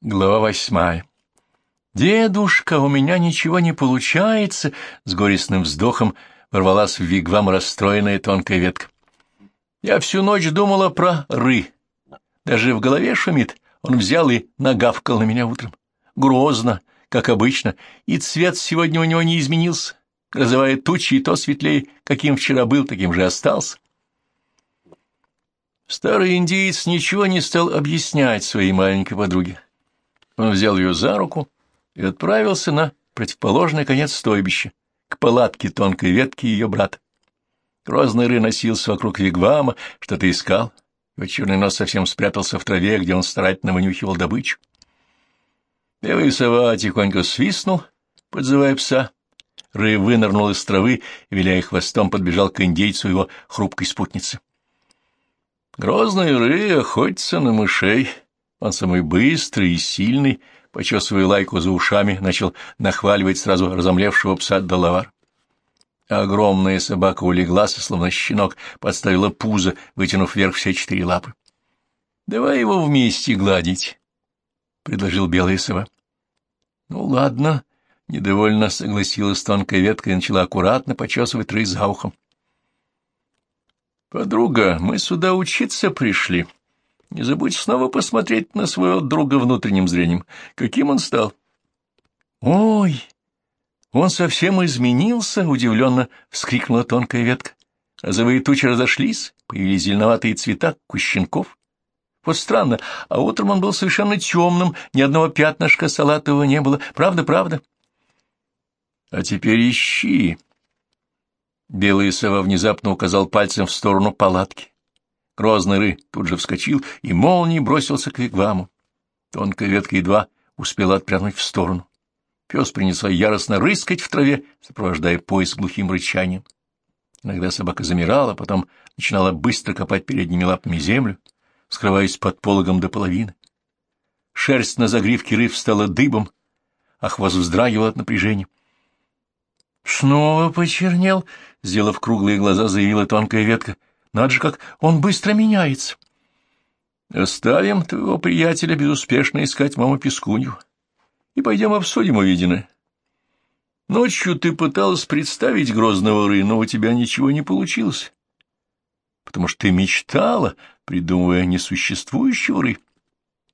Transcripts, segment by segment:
Глава восьмая. «Дедушка, у меня ничего не получается!» — с горестным вздохом ворвалась в вигвам расстроенная тонкая ветка. «Я всю ночь думала про ры. Даже в голове шумит. Он взял и нагавкал на меня утром. Грозно, как обычно, и цвет сегодня у него не изменился. Грозовая туча и то светлее, каким вчера был, таким же остался. Старый индиец ничего не стал объяснять своей маленькой подруге. Он взял ее за руку и отправился на противоположный конец стойбища, к палатке тонкой ветки ее брата. Грозный ры носился вокруг вигвама, что-то искал. Его черный нос совсем спрятался в траве, где он старательно вынюхивал добычу. Белый сова тихонько свистнул, подзывая пса. Ры вынырнул из травы и, виляя хвостом, подбежал к индейцу его хрупкой спутницы. Грозный Ры охотится на мышей. Он самый быстрый и сильный, почесывая лайку за ушами, начал нахваливать сразу разомлевшего пса Доловар. Огромная собака улеглась, словно щенок, подставила пузо, вытянув вверх все четыре лапы. — Давай его вместе гладить, — предложил белая сова. — Ну, ладно, — недовольно согласилась тонкая ветка и начала аккуратно почесывать рысь за ухом. — Подруга, мы сюда учиться пришли. Не забудь снова посмотреть на своего друга внутренним зрением. Каким он стал? — Ой, он совсем изменился, — удивленно вскрикнула тонкая ветка. Розовые тучи разошлись, появились зеленоватые цвета кущенков. Вот странно, а утром он был совершенно темным, ни одного пятнышка салатового не было. Правда, правда? — А теперь ищи, Белый сова внезапно указал пальцем в сторону палатки. Грозный ры тут же вскочил и молнией бросился к вигваму. Тонкая ветка едва успела отпрянуть в сторону. Пес принялся яростно рыскать в траве, сопровождая пояс глухим рычанием. Иногда собака замирала, потом начинала быстро копать передними лапами землю, скрываясь под пологом до половины. Шерсть на загривке рыв стала дыбом, а хвост вздрагивал от напряжения. Снова почернел, сделав круглые глаза, заявила тонкая ветка. Надо же, как он быстро меняется. Оставим твоего приятеля безуспешно искать маму Пескунью и пойдем обсудим увиденное. Ночью ты пыталась представить грозного ры, но у тебя ничего не получилось, потому что ты мечтала, придумывая несуществующего ры.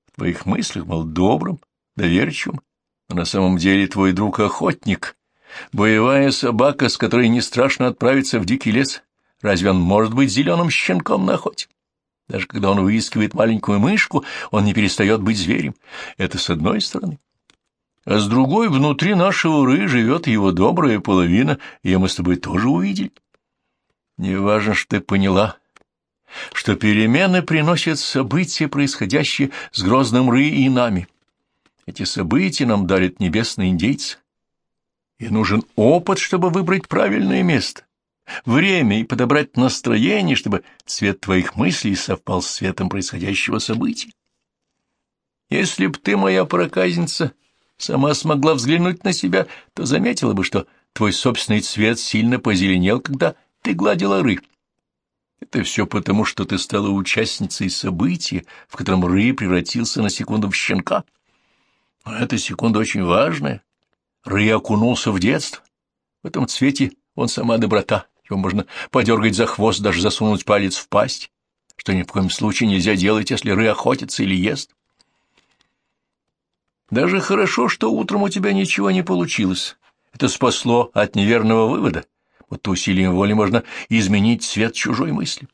В твоих мыслях был добрым, доверчивым, а на самом деле твой друг — охотник, Боевая собака, с которой не страшно отправиться в дикий лес, разве он может быть зеленым щенком на охоте? Даже когда он выискивает маленькую мышку, он не перестает быть зверем. Это с одной стороны. А с другой, внутри нашего ры живет его добрая половина, и мы с тобой тоже увидели. Не важно, что ты поняла, что перемены приносят события, происходящие с грозным ры и нами. Эти события нам дарят небесные индейцы и нужен опыт, чтобы выбрать правильное место, время и подобрать настроение, чтобы цвет твоих мыслей совпал с цветом происходящего события. Если б ты, моя проказница, сама смогла взглянуть на себя, то заметила бы, что твой собственный цвет сильно позеленел, когда ты гладила ры. Это все потому, что ты стала участницей события, в котором ры превратился на секунду в щенка. Но эта секунда очень важная, Рэй окунулся в детство. В этом цвете он сама доброта. Его можно подергать за хвост, даже засунуть палец в пасть, что ни в коем случае нельзя делать, если Рэй охотится или ест. Даже хорошо, что утром у тебя ничего не получилось. Это спасло от неверного вывода. Вот усилием воли можно изменить цвет чужой мысли.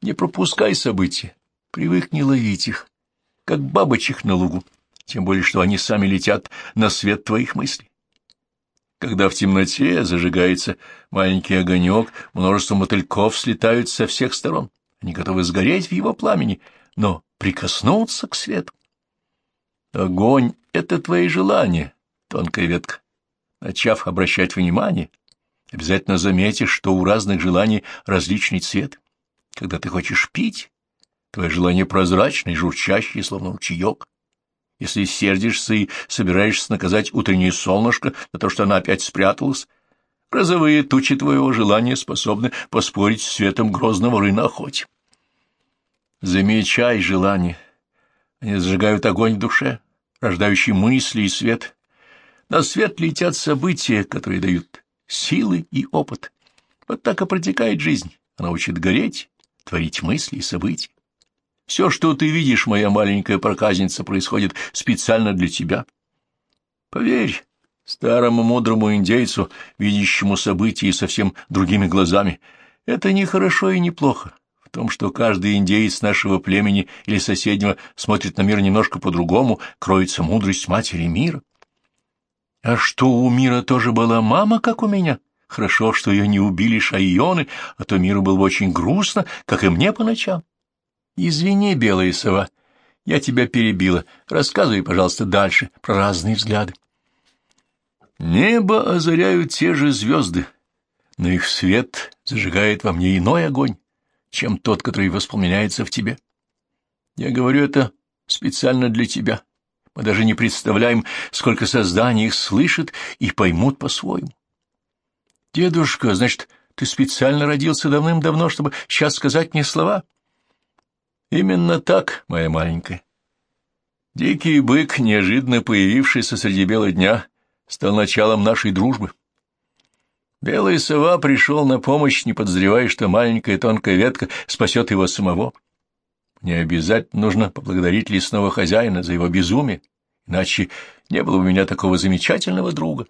Не пропускай события, привыкни ловить их, как бабочек на лугу тем более что они сами летят на свет твоих мыслей. Когда в темноте зажигается маленький огонек, множество мотыльков слетают со всех сторон. Они готовы сгореть в его пламени, но прикоснуться к свету. Огонь — это твои желания, тонкая ветка. Начав обращать внимание, обязательно заметишь, что у разных желаний различный цвет. Когда ты хочешь пить, твое желание прозрачное, журчащее, словно ручеек если сердишься и собираешься наказать утреннее солнышко за то, что она опять спряталась, грозовые тучи твоего желания способны поспорить с светом грозного рына охоте. Замечай желание, Они зажигают огонь в душе, рождающий мысли и свет. На свет летят события, которые дают силы и опыт. Вот так и протекает жизнь. Она учит гореть, творить мысли и события. Все, что ты видишь, моя маленькая проказница, происходит специально для тебя. Поверь, старому мудрому индейцу, видящему события совсем другими глазами, это не хорошо и не плохо. В том, что каждый индеец нашего племени или соседнего смотрит на мир немножко по-другому, кроется мудрость матери мира. А что, у мира тоже была мама, как у меня? Хорошо, что ее не убили шайоны, а то миру было бы очень грустно, как и мне по ночам. Извини, белая сова, я тебя перебила. Рассказывай, пожалуйста, дальше про разные взгляды. Небо озаряют те же звезды, но их свет зажигает во мне иной огонь, чем тот, который воспламеняется в тебе. Я говорю это специально для тебя. Мы даже не представляем, сколько созданий их слышат и поймут по-своему. Дедушка, значит, ты специально родился давным-давно, чтобы сейчас сказать мне слова? Именно так, моя маленькая. Дикий бык, неожиданно появившийся среди бела дня, стал началом нашей дружбы. Белая сова пришел на помощь, не подозревая, что маленькая тонкая ветка спасет его самого. Мне обязательно нужно поблагодарить лесного хозяина за его безумие, иначе не было у меня такого замечательного друга.